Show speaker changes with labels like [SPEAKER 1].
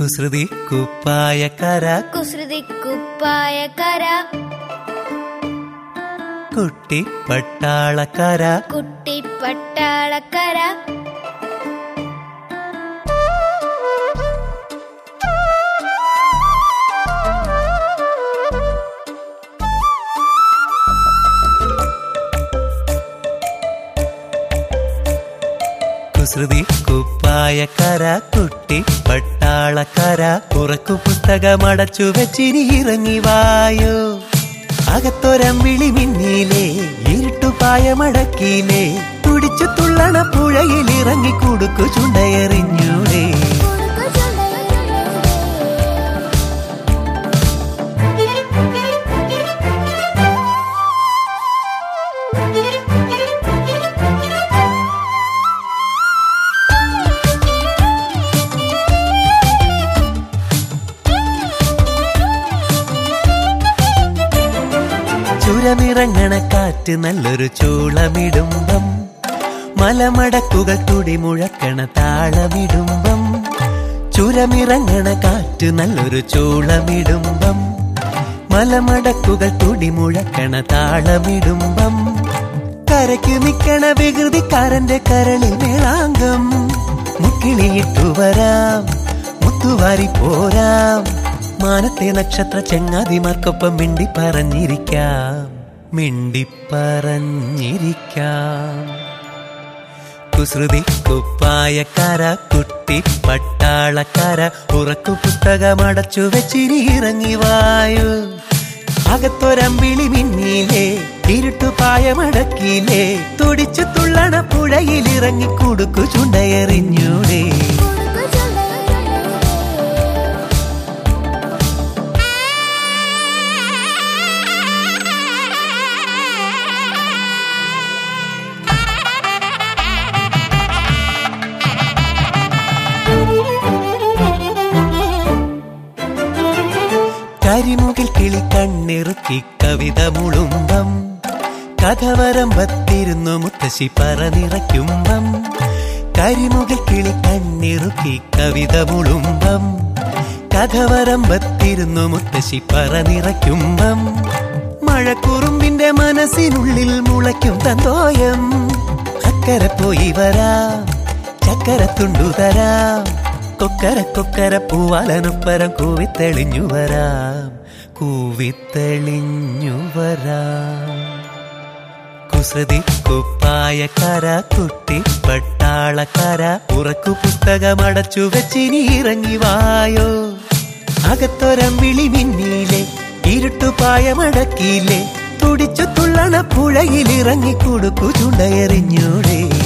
[SPEAKER 1] കുസൃതി കുപ്പായ കര.
[SPEAKER 2] കുസൃതി കുപ്പായ കര.
[SPEAKER 1] കുട്ടി പട്ടാളക്കര.
[SPEAKER 2] കുട്ടി പട്ടാളക്കര.
[SPEAKER 1] കുസൃതി കര കുട്ടി പട്ടാളക്കര ഉറക്കു പുസ്തകമടച്ചു വെച്ചിനി ഇറങ്ങി വായോ. വിളി മിന്നീലേ ഇരുട്ടുപായ മടക്കിയിലേ തുടിച്ചു തുള്ളണ പുഴയിൽ ഇറങ്ങി കൊടുക്കു ചുണ്ടയെറിഞ്ഞൂടേ. ചുരമിറങ്ങണ കാറ്റ് നല്ലൊരു ചൂളമിടുമ്പം. മലമടക്കുകൾ തുടി മുഴക്കണ താളമിടുമ്പം. ചുരമിറങ്ങണ കാറ്റ് നല്ലൊരു ചൂളമിടുമ്പം. മലമടക്കുകൾ തുടി മുഴക്കണ താളമിടുമ്പം. കരയ്ക്ക് നിക്കണ വികൃതിക്കാരന്റെ കരളിൽ മേളാങ്കം. മുക്കിളിയിട്ടു വരാം മുത്തുവാരി പോരാം. മാനത്തെ നക്ഷത്ര ചെങ്ങാതിമാർക്കൊപ്പം മിണ്ടി പറഞ്ഞിരിക്കാം മിണ്ടി പറഞ്ഞിരിക്കാം കുസൃതി കുപ്പായക്കാര കുട്ടി പട്ടാളക്കാര ഉറക്കു പുസ്തകമടച്ചു വെച്ചിരി ഇറങ്ങി വായു അകത്തൊരമ്പിളി ഇരുട്ടു പായമടക്കിലേ തുടിച്ചു തുള്ളണ പുഴയിൽ കരിമുകിൽ കിളി കണ്ണിറുക്കി കവിത മുളുമ്പം. കഥവരമ്പത്തിരുന്നു മുത്തശ്ശി പറനിറയ്ക്കുമ്പം. കരിമുകിൽ കിളി കണ്ണിറുക്കി കവിത മുളുമ്പം. കഥവരമ്പത്തിരുന്നു മുത്തശ്ശി പറനിറയ്ക്കുമ്പം. മഴക്കുറുമ്പിന്റെ മനസ്സിനുള്ളിൽ മുളയ്ക്കും തന്തോയം. അക്കരെ പോയി വരാം ചക്കരത്തുണ്ടു തരാം. കൊക്കര കൊക്കര പൂവാലനൊപ്പരം കൂവിത്തെളിഞ്ഞു വരാം. കൂവിത്തെളിഞ്ഞു വരാം. കുസൃതി കര കുട്ടി കര ഉറക്കു പുസ്തകമടച്ചു വെച്ചിനി ഇറങ്ങി വായോ. അകത്തൊരം വിളി മിന്നിലെ ഇരുട്ടുപായമടക്കിയില്ലേ തുടിച്ചു തുള്ളണ പുഴയിൽ ഇറങ്ങി കൊടുക്കു ചുണ്ടയെറിഞ്ഞൂടേ.